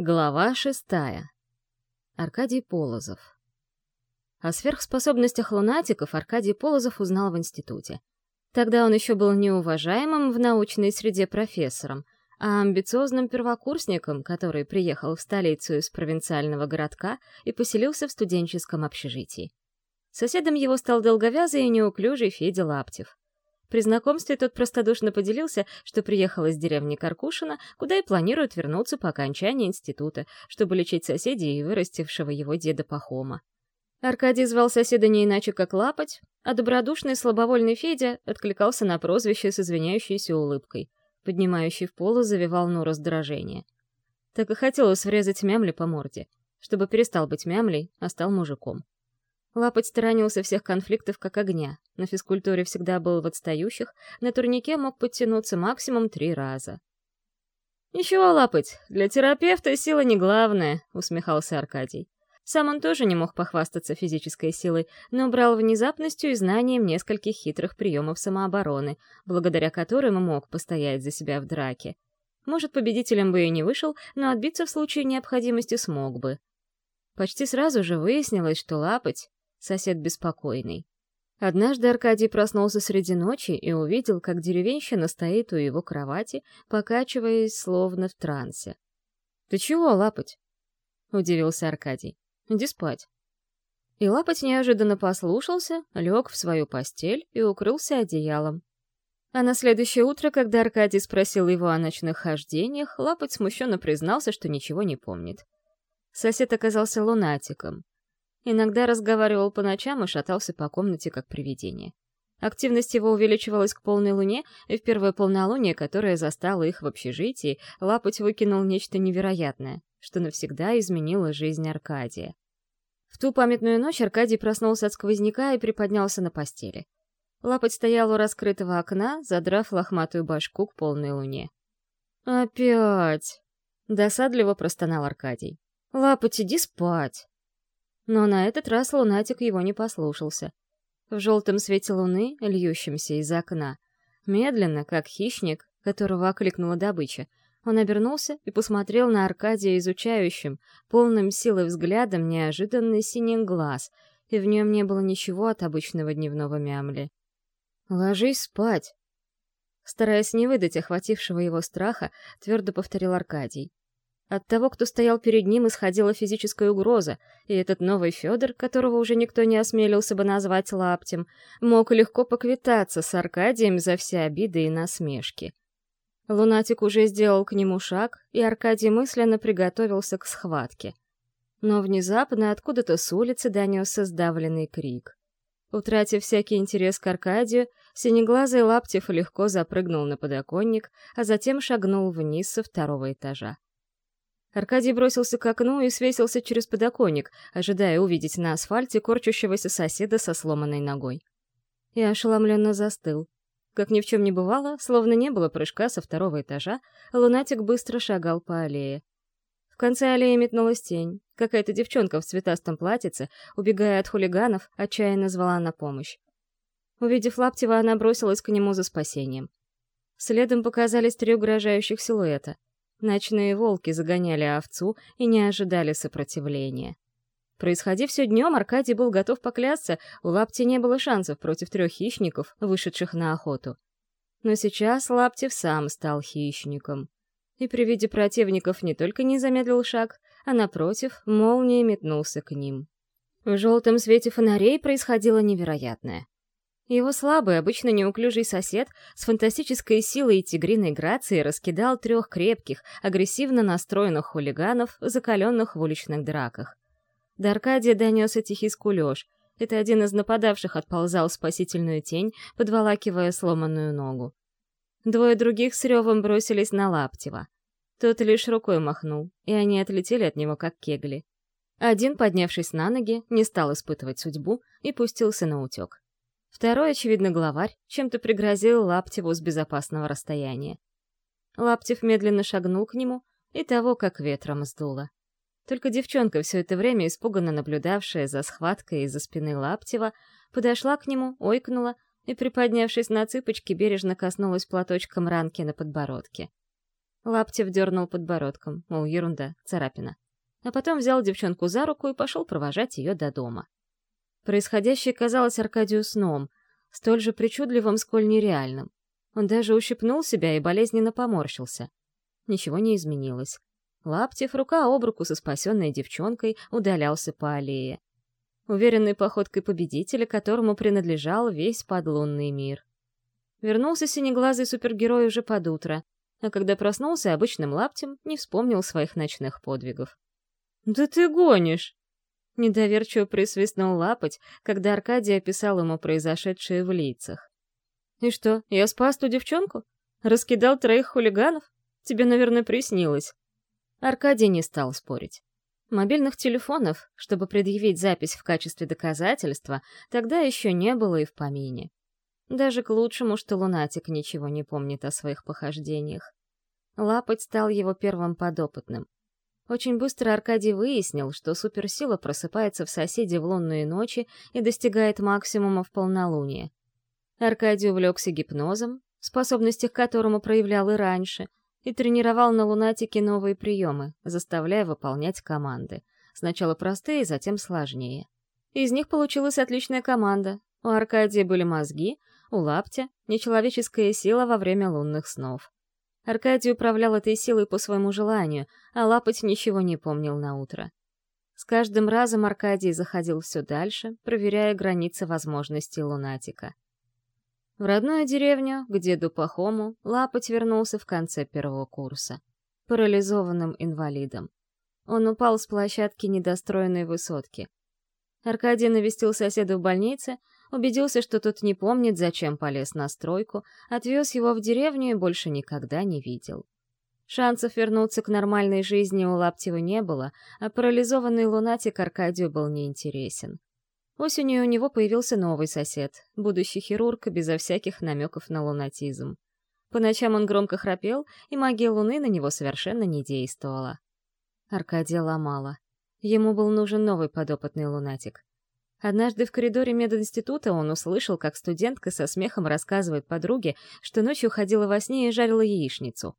Глава шестая. Аркадий Полозов. О сверхспособностях лунатиков Аркадий Полозов узнал в институте. Тогда он еще был неуважаемым в научной среде профессором, а амбициозным первокурсником, который приехал в столицу из провинциального городка и поселился в студенческом общежитии. Соседом его стал долговязый и неуклюжий Федя Лаптев. При знакомстве тот простодушно поделился, что приехал из деревни Каркушина, куда и планирует вернуться по окончании института, чтобы лечить соседей и вырастившего его деда Пахома. Аркадий звал соседа не иначе, как Лапоть, а добродушный слабовольный Федя откликался на прозвище с извиняющейся улыбкой. Поднимающий в полу завивал ну раздражение. Так и хотелось врезать мямли по морде, чтобы перестал быть мямлей, а стал мужиком. Лапоть сторонился всех конфликтов как огня. На физкультуре всегда был в отстающих, на турнике мог подтянуться максимум три раза. «Ничего, Лапоть, для терапевта сила не главное», — усмехался Аркадий. Сам он тоже не мог похвастаться физической силой, но брал внезапностью и знанием нескольких хитрых приемов самообороны, благодаря которым мог постоять за себя в драке. Может, победителем бы и не вышел, но отбиться в случае необходимости смог бы. Почти сразу же выяснилось, что Лапоть сосед беспокойный. Однажды Аркадий проснулся среди ночи и увидел, как деревенщина стоит у его кровати, покачиваясь словно в трансе. «Ты чего, лапоть?» — удивился Аркадий. «Иди спать». И лапоть неожиданно послушался, лег в свою постель и укрылся одеялом. А на следующее утро, когда Аркадий спросил его о ночных хождениях, лапоть смущенно признался, что ничего не помнит. Сосед оказался лунатиком. Иногда разговаривал по ночам и шатался по комнате как привидение. Активность его увеличивалась к полной луне, и в первое полнолуние, которое застало их в общежитии, Лапоть выкинул нечто невероятное, что навсегда изменило жизнь Аркадия. В ту памятную ночь Аркадий проснулся от сквозняка и приподнялся на постели. Лапоть стоял у раскрытого окна, задрав лохматую башку к полной луне. «Опять!» — досадливо простонал Аркадий. «Лапоть, иди спать!» Но на этот раз лунатик его не послушался. В желтом свете луны, льющемся из окна, медленно, как хищник, которого окликнула добыча, он обернулся и посмотрел на Аркадия изучающим, полным силы взглядом неожиданный синий глаз, и в нем не было ничего от обычного дневного мямли. «Ложись спать!» Стараясь не выдать охватившего его страха, твердо повторил Аркадий. От того, кто стоял перед ним, исходила физическая угроза, и этот новый Федор, которого уже никто не осмелился бы назвать лаптем, мог легко поквитаться с Аркадием за все обиды и насмешки. Лунатик уже сделал к нему шаг, и Аркадий мысленно приготовился к схватке. Но внезапно откуда-то с улицы донесся сдавленный крик. Утратив всякий интерес к Аркадию, синеглазый Лаптев легко запрыгнул на подоконник, а затем шагнул вниз со второго этажа. Аркадий бросился к окну и свесился через подоконник, ожидая увидеть на асфальте корчущегося соседа со сломанной ногой. И ошеломленно застыл. Как ни в чем не бывало, словно не было прыжка со второго этажа, лунатик быстро шагал по аллее. В конце аллеи метнулась тень. Какая-то девчонка в цветастом платьице, убегая от хулиганов, отчаянно звала на помощь. Увидев Лаптева, она бросилась к нему за спасением. Следом показались три угрожающих силуэта — Ночные волки загоняли овцу и не ожидали сопротивления. Происходи все днем, Аркадий был готов поклясться, у Лапти не было шансов против трех хищников, вышедших на охоту. Но сейчас Лаптев сам стал хищником. И при виде противников не только не замедлил шаг, а, напротив, молнией метнулся к ним. В желтом свете фонарей происходило невероятное. Его слабый, обычно неуклюжий сосед с фантастической силой и тигриной грацией раскидал трех крепких, агрессивно настроенных хулиганов, закаленных в уличных драках. До Аркадия донесся тихий скулеж. Это один из нападавших отползал в спасительную тень, подволакивая сломанную ногу. Двое других с ревом бросились на Лаптева. Тот лишь рукой махнул, и они отлетели от него, как кегли. Один, поднявшись на ноги, не стал испытывать судьбу и пустился на утек. Второй, очевидно, главарь, чем-то пригрозил Лаптеву с безопасного расстояния. Лаптев медленно шагнул к нему, и того как ветром сдуло. Только девчонка, все это время испуганно наблюдавшая за схваткой из-за спины Лаптева, подошла к нему, ойкнула и, приподнявшись на цыпочки, бережно коснулась платочком ранки на подбородке. Лаптев дернул подбородком, мол, ерунда, царапина. А потом взял девчонку за руку и пошел провожать ее до дома. Происходящее казалось Аркадию сном, столь же причудливым, сколь нереальным. Он даже ущипнул себя и болезненно поморщился. Ничего не изменилось. Лаптев рука об руку со спасенной девчонкой удалялся по аллее. Уверенной походкой победителя, которому принадлежал весь подлунный мир. Вернулся синеглазый супергерой уже под утро, а когда проснулся обычным лаптем, не вспомнил своих ночных подвигов. «Да ты гонишь!» Недоверчиво присвистнул лапоть, когда Аркадий описал ему произошедшее в лицах. «И что, я спас ту девчонку? Раскидал троих хулиганов? Тебе, наверное, приснилось». Аркадий не стал спорить. Мобильных телефонов, чтобы предъявить запись в качестве доказательства, тогда еще не было и в помине. Даже к лучшему, что лунатик ничего не помнит о своих похождениях. Лапоть стал его первым подопытным. Очень быстро Аркадий выяснил, что суперсила просыпается в соседе в лунные ночи и достигает максимума в полнолуние. Аркадий увлекся гипнозом, способности к которому проявлял и раньше, и тренировал на лунатике новые приемы, заставляя выполнять команды. Сначала простые, затем сложнее. Из них получилась отличная команда. У Аркадия были мозги, у Лаптя — нечеловеческая сила во время лунных снов. Аркадий управлял этой силой по своему желанию, а Лапоть ничего не помнил на утро. С каждым разом Аркадий заходил все дальше, проверяя границы возможностей лунатика. В родную деревню, к деду Пахому, Лапоть вернулся в конце первого курса, парализованным инвалидом. Он упал с площадки недостроенной высотки. Аркадий навестил соседа в больнице, убедился, что тот не помнит, зачем полез на стройку, отвез его в деревню и больше никогда не видел. Шансов вернуться к нормальной жизни у Лаптева не было, а парализованный лунатик Аркадию был неинтересен. Осенью у него появился новый сосед, будущий хирург, безо всяких намеков на лунатизм. По ночам он громко храпел, и магия луны на него совершенно не действовала. Аркадия ломала. Ему был нужен новый подопытный лунатик. Однажды в коридоре мединститута он услышал, как студентка со смехом рассказывает подруге, что ночью ходила во сне и жарила яичницу.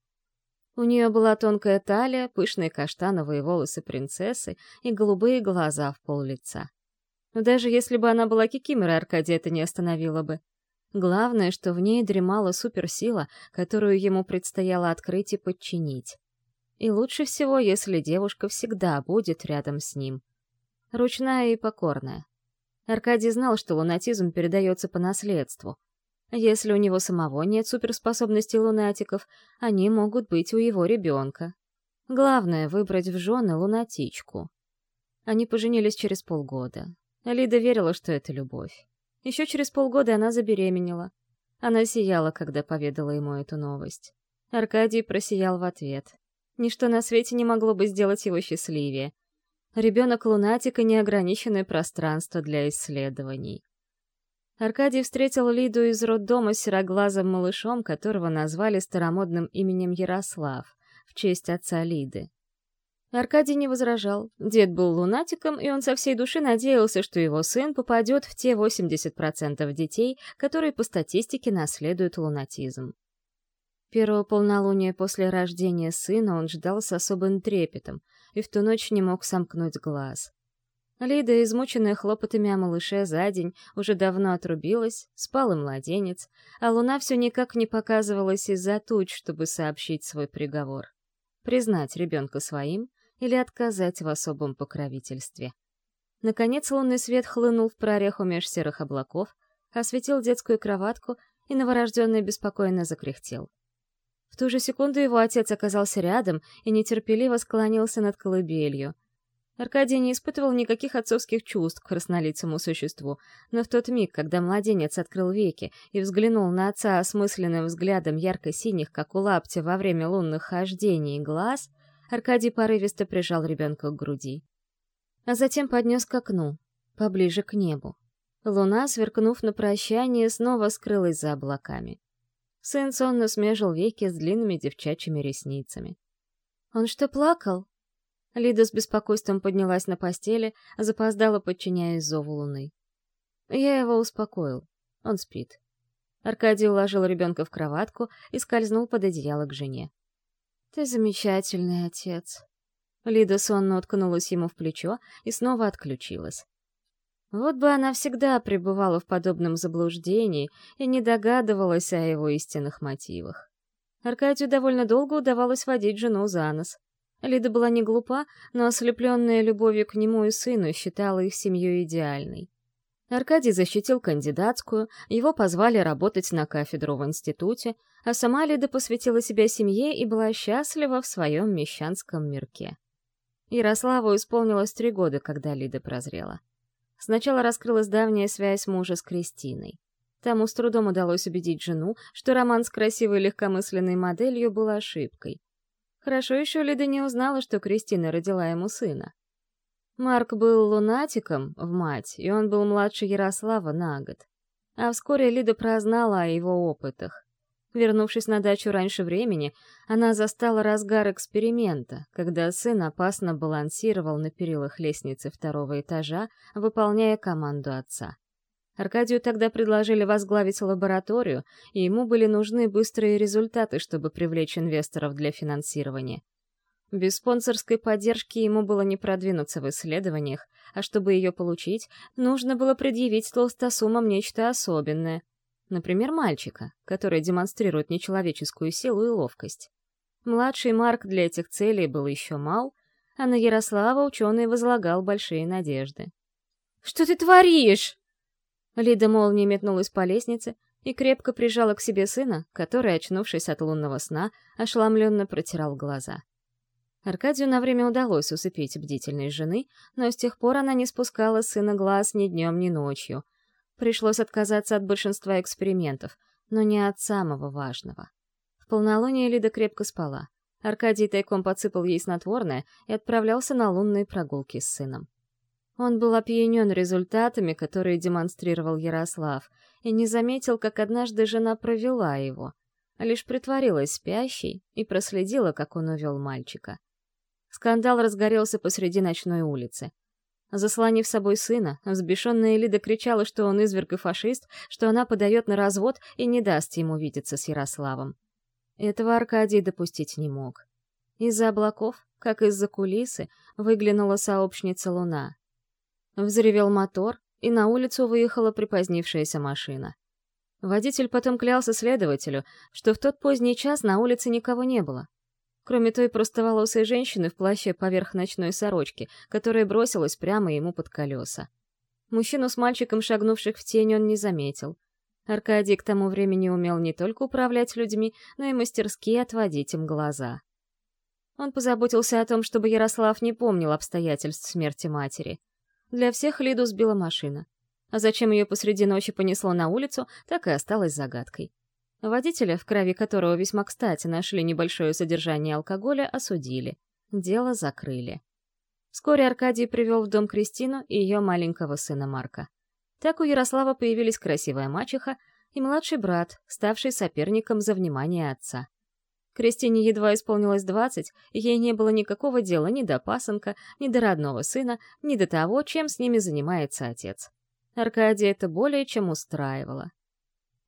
У нее была тонкая талия, пышные каштановые волосы принцессы и голубые глаза в пол лица. Но даже если бы она была кикиморой, Аркадия это не остановило бы. Главное, что в ней дремала суперсила, которую ему предстояло открыть и подчинить. И лучше всего, если девушка всегда будет рядом с ним. Ручная и покорная. Аркадий знал, что лунатизм передается по наследству. Если у него самого нет суперспособностей лунатиков, они могут быть у его ребенка. Главное — выбрать в жены лунатичку. Они поженились через полгода. Лида верила, что это любовь. Еще через полгода она забеременела. Она сияла, когда поведала ему эту новость. Аркадий просиял в ответ. Ничто на свете не могло бы сделать его счастливее. Ребенок-лунатик и неограниченное пространство для исследований. Аркадий встретил Лиду из роддома сероглазым малышом, которого назвали старомодным именем Ярослав, в честь отца Лиды. Аркадий не возражал. Дед был лунатиком, и он со всей души надеялся, что его сын попадет в те 80% детей, которые по статистике наследуют лунатизм. Первого полнолуния после рождения сына он ждал с особым трепетом — и в ту ночь не мог сомкнуть глаз. Лида, измученная хлопотами о малыше за день, уже давно отрубилась, спал и младенец, а луна все никак не показывалась из-за туч, чтобы сообщить свой приговор. Признать ребенка своим или отказать в особом покровительстве. Наконец лунный свет хлынул в прореху меж серых облаков, осветил детскую кроватку, и новорожденный беспокойно закряхтел. В ту же секунду его отец оказался рядом и нетерпеливо склонился над колыбелью. Аркадий не испытывал никаких отцовских чувств к краснолицому существу, но в тот миг, когда младенец открыл веки и взглянул на отца осмысленным взглядом ярко-синих, как у лаптя во время лунных хождений, глаз, Аркадий порывисто прижал ребенка к груди. А затем поднес к окну, поближе к небу. Луна, сверкнув на прощание, снова скрылась за облаками. Сын сонно смежил веки с длинными девчачьими ресницами. «Он что, плакал?» Лида с беспокойством поднялась на постели, запоздала, подчиняясь зову луны. Я его успокоил. Он спит. Аркадий уложил ребенка в кроватку и скользнул под одеяло к жене. Ты замечательный отец. Лида сонно уткнулась ему в плечо и снова отключилась. Вот бы она всегда пребывала в подобном заблуждении и не догадывалась о его истинных мотивах. Аркадию довольно долго удавалось водить жену за нос. Лида была не глупа, но ослепленная любовью к нему и сыну считала их семью идеальной. Аркадий защитил кандидатскую, его позвали работать на кафедру в институте, а сама Лида посвятила себя семье и была счастлива в своем мещанском мирке. Ярославу исполнилось три года, когда Лида прозрела. Сначала раскрылась давняя связь мужа с Кристиной. Тому с трудом удалось убедить жену, что роман с красивой легкомысленной моделью был ошибкой. Хорошо еще Лида не узнала, что Кристина родила ему сына. Марк был лунатиком в мать, и он был младше Ярослава на год. А вскоре Лида прознала о его опытах. Вернувшись на дачу раньше времени, она застала разгар эксперимента, когда сын опасно балансировал на перилах лестницы второго этажа, выполняя команду отца. Аркадию тогда предложили возглавить лабораторию, и ему были нужны быстрые результаты, чтобы привлечь инвесторов для финансирования. Без спонсорской поддержки ему было не продвинуться в исследованиях, а чтобы ее получить, нужно было предъявить толстосумам нечто особенное, Например, мальчика, который демонстрирует нечеловеческую силу и ловкость. Младший Марк для этих целей был еще мал, а на Ярослава ученый возлагал большие надежды. «Что ты творишь?» Лида молнией метнулась по лестнице и крепко прижала к себе сына, который, очнувшись от лунного сна, ошеломленно протирал глаза. Аркадию на время удалось усыпить бдительной жены, но с тех пор она не спускала сына глаз ни днем, ни ночью — Пришлось отказаться от большинства экспериментов, но не от самого важного. В полнолуние Лида крепко спала. Аркадий тайком подсыпал ей снотворное и отправлялся на лунные прогулки с сыном. Он был опьянен результатами, которые демонстрировал Ярослав, и не заметил, как однажды жена провела его, а лишь притворилась спящей и проследила, как он увел мальчика. Скандал разгорелся посреди ночной улицы. Заслонив собой сына, взбешенная Лида кричала, что он изверг и фашист, что она подает на развод и не даст ему видеться с Ярославом. Этого Аркадий допустить не мог. Из-за облаков, как из-за кулисы, выглянула сообщница Луна. Взревел мотор, и на улицу выехала припозднившаяся машина. Водитель потом клялся следователю, что в тот поздний час на улице никого не было, кроме той простоволосой женщины в плаще поверх ночной сорочки, которая бросилась прямо ему под колеса. Мужчину с мальчиком, шагнувших в тень, он не заметил. Аркадий к тому времени умел не только управлять людьми, но и мастерски отводить им глаза. Он позаботился о том, чтобы Ярослав не помнил обстоятельств смерти матери. Для всех Лиду сбила машина. А зачем ее посреди ночи понесло на улицу, так и осталось загадкой. Водителя, в крови которого весьма кстати нашли небольшое содержание алкоголя, осудили. Дело закрыли. Вскоре Аркадий привел в дом Кристину и ее маленького сына Марка. Так у Ярослава появились красивая мачеха и младший брат, ставший соперником за внимание отца. Кристине едва исполнилось двадцать, ей не было никакого дела ни до пасынка, ни до родного сына, ни до того, чем с ними занимается отец. Аркадия это более чем устраивало.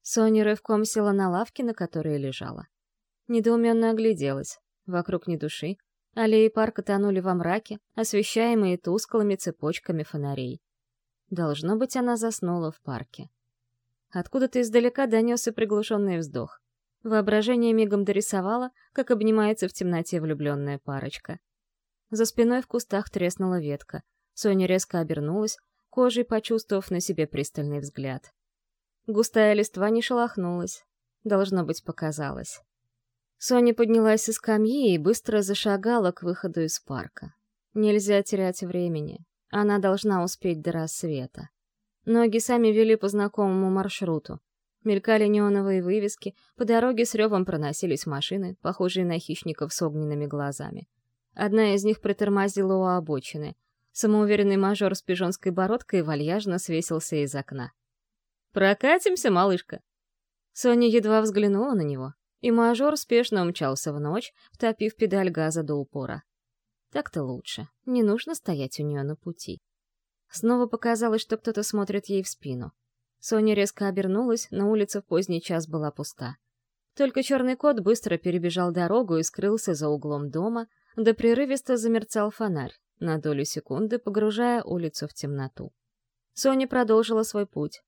Соня рывком села на лавке, на которой лежала. Недоуменно огляделась. Вокруг ни души. Аллеи парка тонули во мраке, освещаемые тусклыми цепочками фонарей. Должно быть, она заснула в парке. Откуда-то издалека донесся приглушенный вздох. Воображение мигом дорисовало, как обнимается в темноте влюбленная парочка. За спиной в кустах треснула ветка. Соня резко обернулась, кожей почувствовав на себе пристальный взгляд. Густая листва не шелохнулась. Должно быть, показалось. Соня поднялась из скамьи и быстро зашагала к выходу из парка. Нельзя терять времени. Она должна успеть до рассвета. Ноги сами вели по знакомому маршруту. Мелькали неоновые вывески, по дороге с ревом проносились машины, похожие на хищников с огненными глазами. Одна из них притормозила у обочины. Самоуверенный мажор с пижонской бородкой вальяжно свесился из окна. «Прокатимся, малышка!» Соня едва взглянула на него, и мажор спешно умчался в ночь, втопив педаль газа до упора. Так-то лучше, не нужно стоять у нее на пути. Снова показалось, что кто-то смотрит ей в спину. Соня резко обернулась, на улице в поздний час была пуста. Только черный кот быстро перебежал дорогу и скрылся за углом дома, да прерывисто замерцал фонарь, на долю секунды погружая улицу в темноту. Соня продолжила свой путь.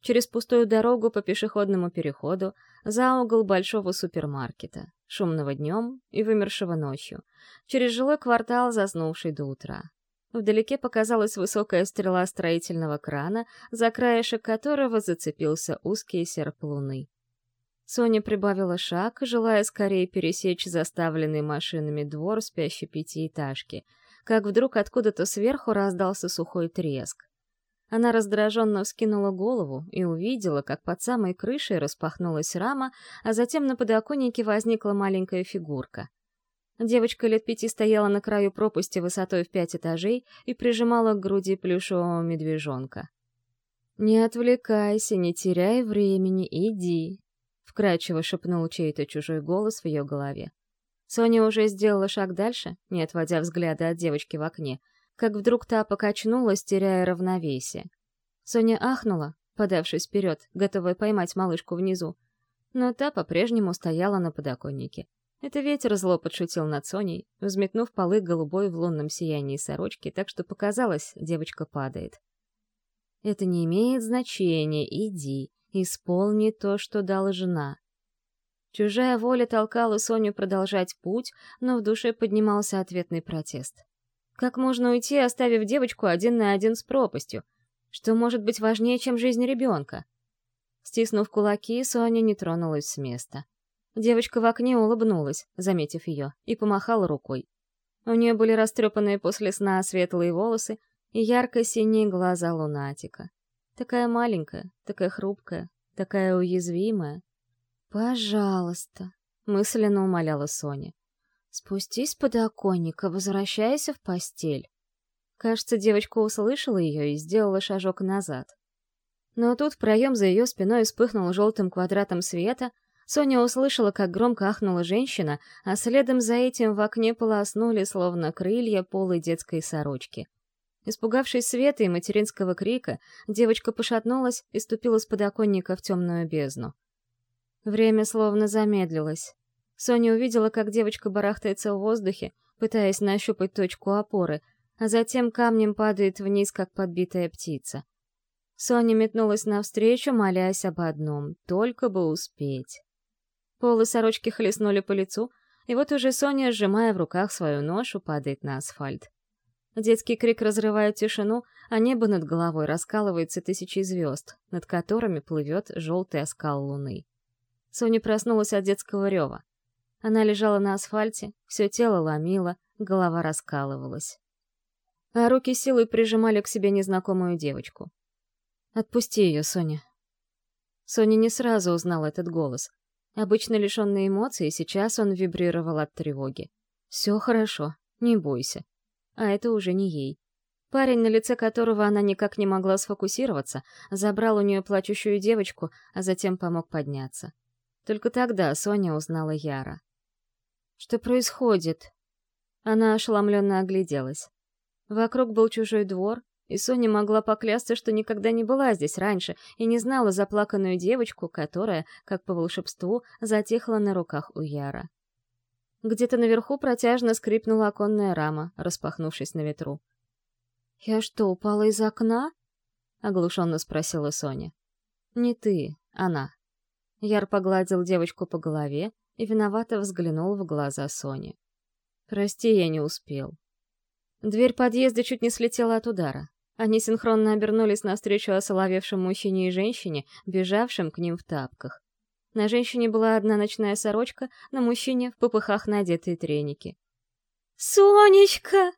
Через пустую дорогу по пешеходному переходу, за угол большого супермаркета, шумного днем и вымершего ночью, через жилой квартал, заснувший до утра. Вдалеке показалась высокая стрела строительного крана, за краешек которого зацепился узкий серп луны. Соня прибавила шаг, желая скорее пересечь заставленный машинами двор спящей пятиэтажки, как вдруг откуда-то сверху раздался сухой треск. Она раздраженно вскинула голову и увидела, как под самой крышей распахнулась рама, а затем на подоконнике возникла маленькая фигурка. Девочка лет пяти стояла на краю пропасти высотой в пять этажей и прижимала к груди плюшевого медвежонка. «Не отвлекайся, не теряй времени, иди», вкрадчиво шепнул чей-то чужой голос в ее голове. Соня уже сделала шаг дальше, не отводя взгляда от девочки в окне, как вдруг та покачнулась, теряя равновесие. Соня ахнула, подавшись вперед, готовая поймать малышку внизу. Но та по-прежнему стояла на подоконнике. Это ветер зло подшутил над Соней, взметнув полы голубой в лунном сиянии сорочки, так что показалось, девочка падает. «Это не имеет значения, иди», Исполни то, что должна. Чужая воля толкала Соню продолжать путь, но в душе поднимался ответный протест. Как можно уйти, оставив девочку один на один с пропастью? Что может быть важнее, чем жизнь ребенка? Стиснув кулаки, Соня не тронулась с места. Девочка в окне улыбнулась, заметив ее, и помахала рукой. У нее были растрепанные после сна светлые волосы и ярко-синие глаза лунатика. Такая маленькая, такая хрупкая, такая уязвимая. «Пожалуйста», — мысленно умоляла Соня. «Спустись с подоконника, возвращайся в постель». Кажется, девочка услышала ее и сделала шажок назад. Но тут проем за ее спиной вспыхнул желтым квадратом света, Соня услышала, как громко ахнула женщина, а следом за этим в окне полоснули, словно крылья полой детской сорочки. Испугавшись света и материнского крика, девочка пошатнулась и ступила с подоконника в темную бездну. Время словно замедлилось. Соня увидела, как девочка барахтается в воздухе, пытаясь нащупать точку опоры, а затем камнем падает вниз, как подбитая птица. Соня метнулась навстречу, молясь об одном — только бы успеть. Полы сорочки хлестнули по лицу, и вот уже Соня, сжимая в руках свою ношу, падает на асфальт. Детский крик разрывает тишину, а небо над головой раскалывается тысячей звезд, над которыми плывет желтый оскал луны. Соня проснулась от детского рева. Она лежала на асфальте, все тело ломило, голова раскалывалась. А руки силой прижимали к себе незнакомую девочку. «Отпусти ее, Соня». Соня не сразу узнала этот голос. Обычно лишенный эмоций, сейчас он вибрировал от тревоги. «Все хорошо, не бойся а это уже не ей. Парень, на лице которого она никак не могла сфокусироваться, забрал у нее плачущую девочку, а затем помог подняться. Только тогда Соня узнала Яра. «Что происходит?» Она ошеломленно огляделась. Вокруг был чужой двор, и Соня могла поклясться, что никогда не была здесь раньше и не знала заплаканную девочку, которая, как по волшебству, затихла на руках у Яра. Где-то наверху протяжно скрипнула оконная рама, распахнувшись на ветру. «Я что, упала из окна?» — оглушенно спросила Соня. «Не ты, она». Яр погладил девочку по голове и виновато взглянул в глаза Сони. «Прости, я не успел». Дверь подъезда чуть не слетела от удара. Они синхронно обернулись навстречу осоловевшему мужчине и женщине, бежавшим к ним в тапках. На женщине была одна ночная сорочка, на мужчине — в попыхах надетые треники. «Сонечка!»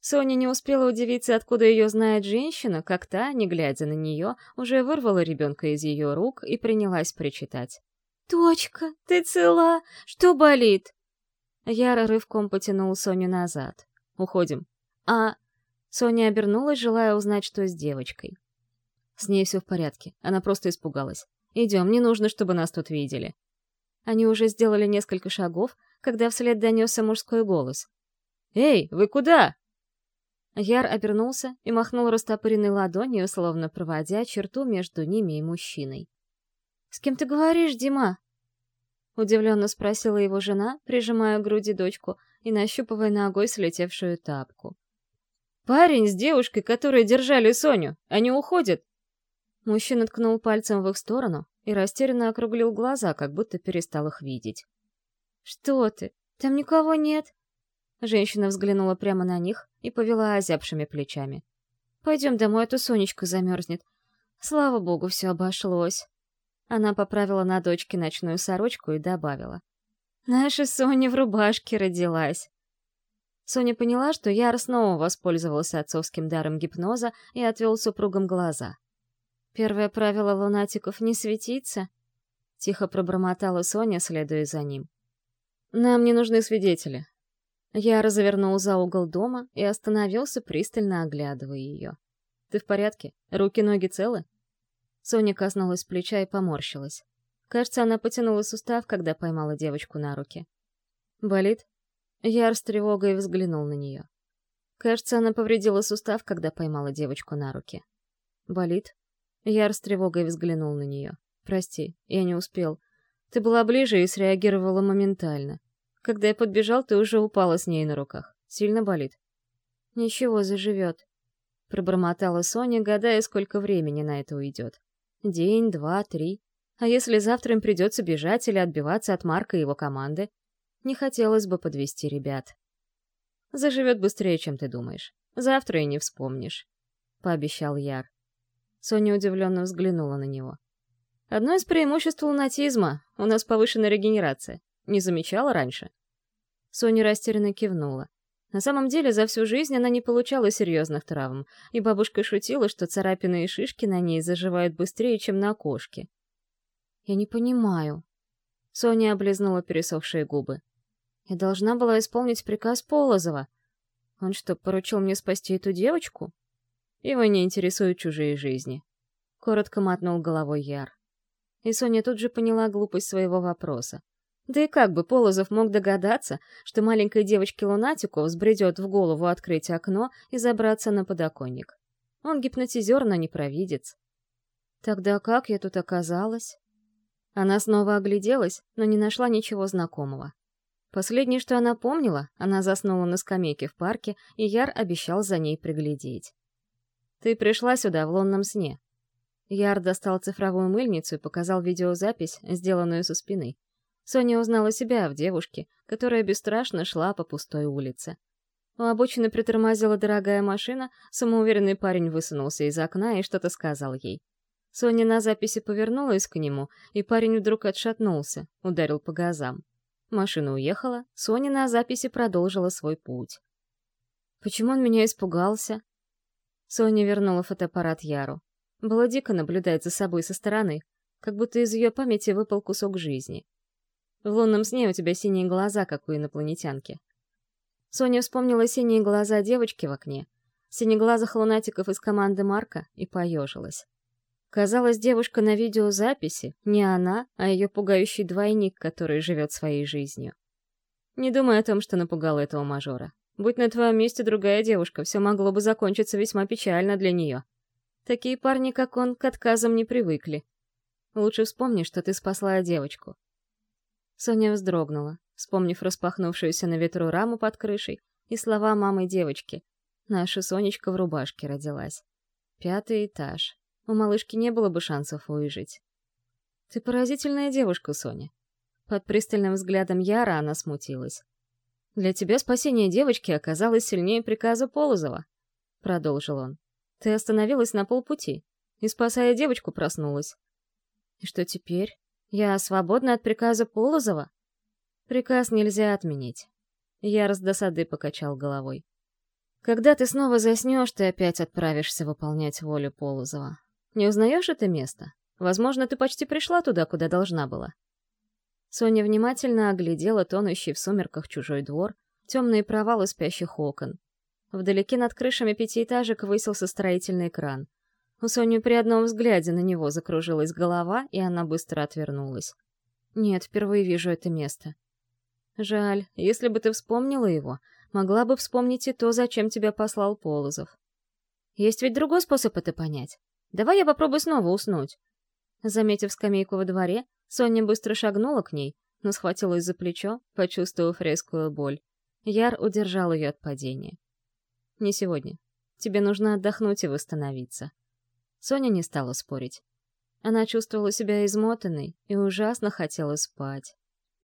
Соня не успела удивиться, откуда ее знает женщина, как та, не глядя на нее, уже вырвала ребенка из ее рук и принялась причитать. «Дочка, ты цела? Что болит?» Яра рывком потянул Соню назад. «Уходим». «А...» Соня обернулась, желая узнать, что с девочкой. С ней все в порядке, она просто испугалась. Идем, не нужно, чтобы нас тут видели». Они уже сделали несколько шагов, когда вслед донесся мужской голос. «Эй, вы куда?» Яр обернулся и махнул растопыренной ладонью, словно проводя черту между ними и мужчиной. «С кем ты говоришь, Дима?» — удивленно спросила его жена, прижимая к груди дочку и нащупывая ногой слетевшую тапку. «Парень с девушкой, которые держали Соню, они уходят!» Мужчина ткнул пальцем в их сторону и растерянно округлил глаза, как будто перестал их видеть. «Что ты? Там никого нет!» Женщина взглянула прямо на них и повела озябшими плечами. «Пойдем домой, а то Сонечка замерзнет. Слава богу, все обошлось!» Она поправила на дочке ночную сорочку и добавила. «Наша Соня в рубашке родилась!» Соня поняла, что Яр снова воспользовался отцовским даром гипноза и отвел супругам глаза. «Первое правило лунатиков — не светиться», — тихо пробормотала Соня, следуя за ним. «Нам не нужны свидетели». Я развернул за угол дома и остановился, пристально оглядывая ее. «Ты в порядке? Руки-ноги целы?» Соня коснулась плеча и поморщилась. Кажется, она потянула сустав, когда поймала девочку на руки. «Болит?» Яр с тревогой взглянул на нее. Кажется, она повредила сустав, когда поймала девочку на руки. «Болит?» Яр с тревогой взглянул на нее. «Прости, я не успел. Ты была ближе и среагировала моментально. Когда я подбежал, ты уже упала с ней на руках. Сильно болит?» «Ничего, заживет», — пробормотала Соня, гадая, сколько времени на это уйдет. День, два, три. А если завтра им придется бежать или отбиваться от Марка и его команды? Не хотелось бы подвести ребят. Заживет быстрее, чем ты думаешь. Завтра и не вспомнишь, — пообещал Яр. Соня удивленно взглянула на него. Одно из преимуществ лунатизма — у нас повышенная регенерация. Не замечала раньше? Соня растерянно кивнула. На самом деле, за всю жизнь она не получала серьезных травм, и бабушка шутила, что царапины и шишки на ней заживают быстрее, чем на кошке. «Я не понимаю». Соня облизнула пересохшие губы. «Я должна была исполнить приказ Полозова. Он что, поручил мне спасти эту девочку?» «Его не интересуют чужие жизни», — коротко мотнул головой Яр. И Соня тут же поняла глупость своего вопроса. Да и как бы Полозов мог догадаться, что маленькой девочке-лунатику взбредет в голову открыть окно и забраться на подоконник. Он гипнотизер, но не провидец. Тогда как я тут оказалась? Она снова огляделась, но не нашла ничего знакомого. Последнее, что она помнила, она заснула на скамейке в парке, и Яр обещал за ней приглядеть. «Ты пришла сюда в лунном сне». Яр достал цифровую мыльницу и показал видеозапись, сделанную со спины. Соня узнала себя в девушке, которая бесстрашно шла по пустой улице. У обочины притормозила дорогая машина, самоуверенный парень высунулся из окна и что-то сказал ей. Соня на записи повернулась к нему, и парень вдруг отшатнулся, ударил по газам. Машина уехала, Соня на записи продолжила свой путь. Почему он меня испугался? Соня вернула фотоаппарат Яру. Было дико наблюдать за собой со стороны, как будто из ее памяти выпал кусок жизни. В лунном сне у тебя синие глаза, как у инопланетянки. Соня вспомнила синие глаза девочки в окне, синеглазых лунатиков из команды Марка и поежилась. Казалось, девушка на видеозаписи не она, а ее пугающий двойник, который живет своей жизнью. Не думай о том, что напугала этого мажора. Будь на твоем месте другая девушка, все могло бы закончиться весьма печально для нее. Такие парни, как он, к отказам не привыкли. Лучше вспомни, что ты спасла девочку. Соня вздрогнула, вспомнив распахнувшуюся на ветру раму под крышей и слова мамы девочки. Наша Сонечка в рубашке родилась. Пятый этаж. У малышки не было бы шансов выжить. «Ты поразительная девушка, Соня». Под пристальным взглядом Яра она смутилась. «Для тебя спасение девочки оказалось сильнее приказа Полозова», — продолжил он. «Ты остановилась на полпути и, спасая девочку, проснулась». «И что теперь?» Я свободна от приказа Полозова? Приказ нельзя отменить. Я с досады покачал головой. Когда ты снова заснешь, ты опять отправишься выполнять волю Полозова. Не узнаешь это место? Возможно, ты почти пришла туда, куда должна была. Соня внимательно оглядела тонущий в сумерках чужой двор, темные провалы спящих окон. Вдалеке над крышами пятиэтажек высился строительный кран — у Сони при одном взгляде на него закружилась голова, и она быстро отвернулась. «Нет, впервые вижу это место». «Жаль, если бы ты вспомнила его, могла бы вспомнить и то, зачем тебя послал Полозов. Есть ведь другой способ это понять. Давай я попробую снова уснуть». Заметив скамейку во дворе, Соня быстро шагнула к ней, но схватилась за плечо, почувствовав резкую боль. Яр удержал ее от падения. «Не сегодня. Тебе нужно отдохнуть и восстановиться». Соня не стала спорить. Она чувствовала себя измотанной и ужасно хотела спать.